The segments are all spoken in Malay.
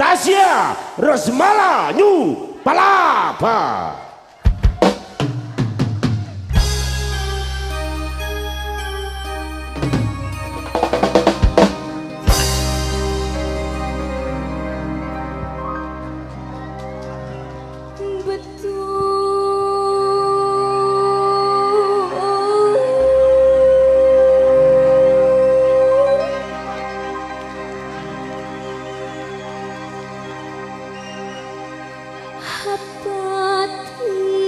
Tasya Rosmala New Palapa. محبتي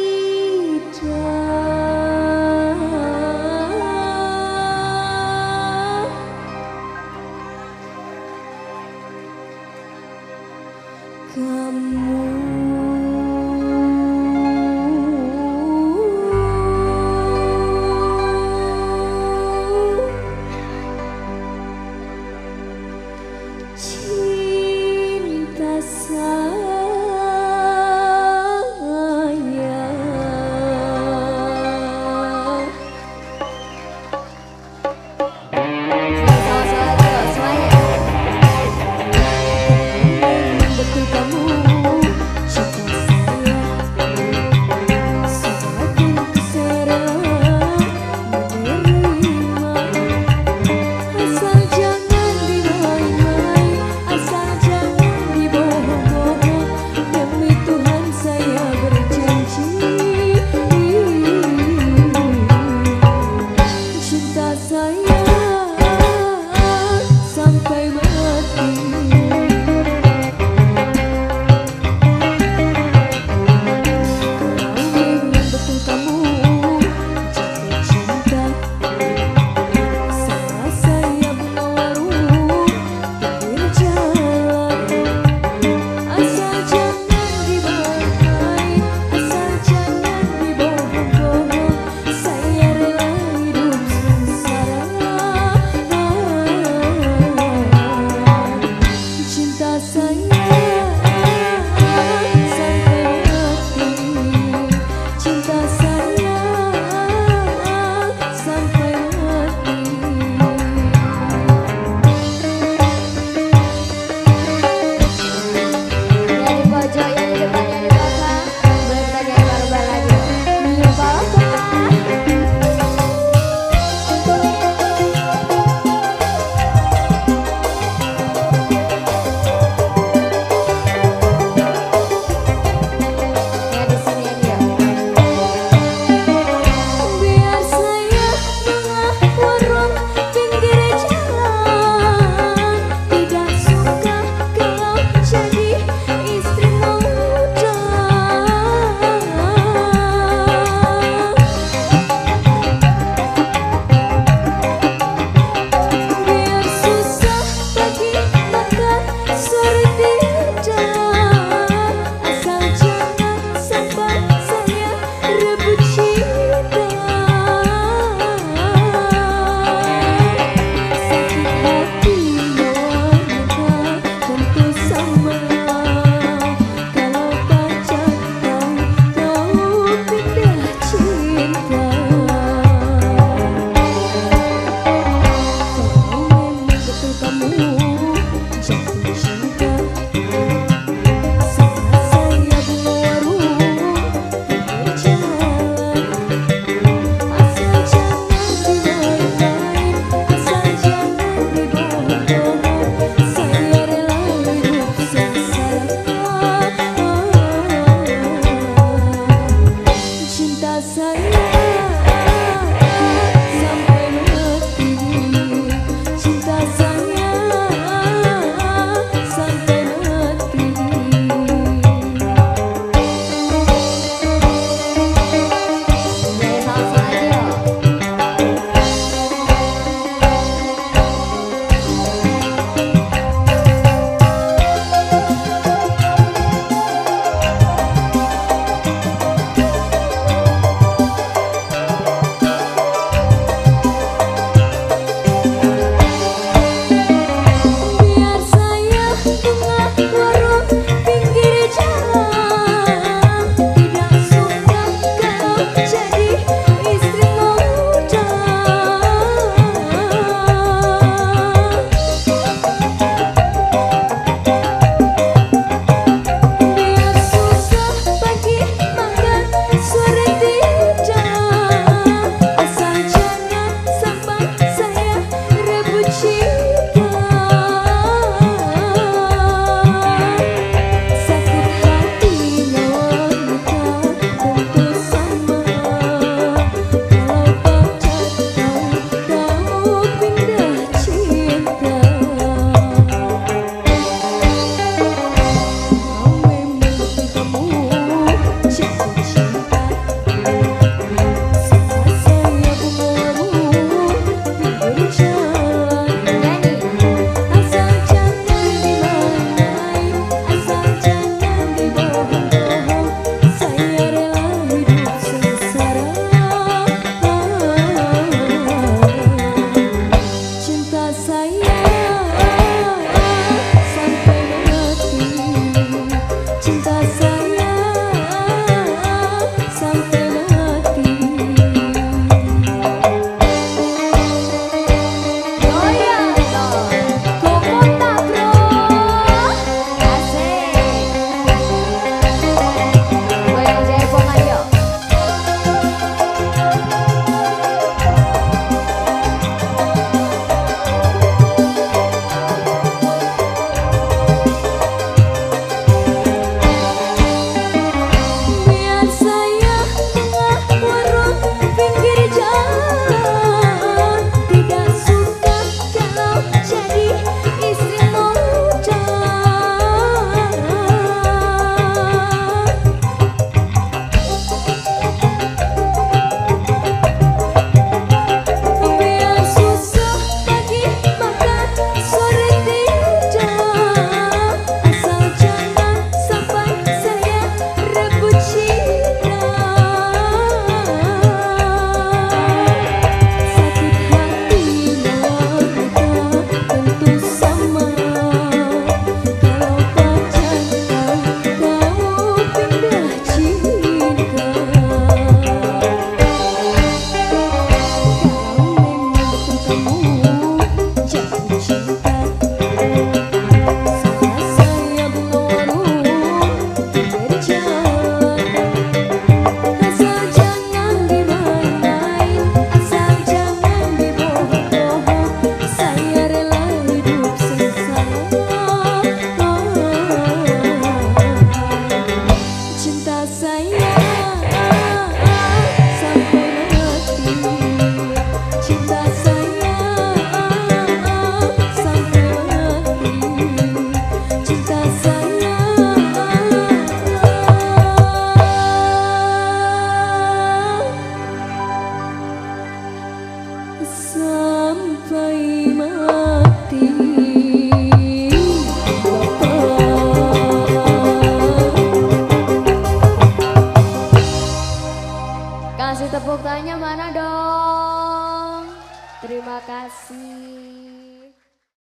kamu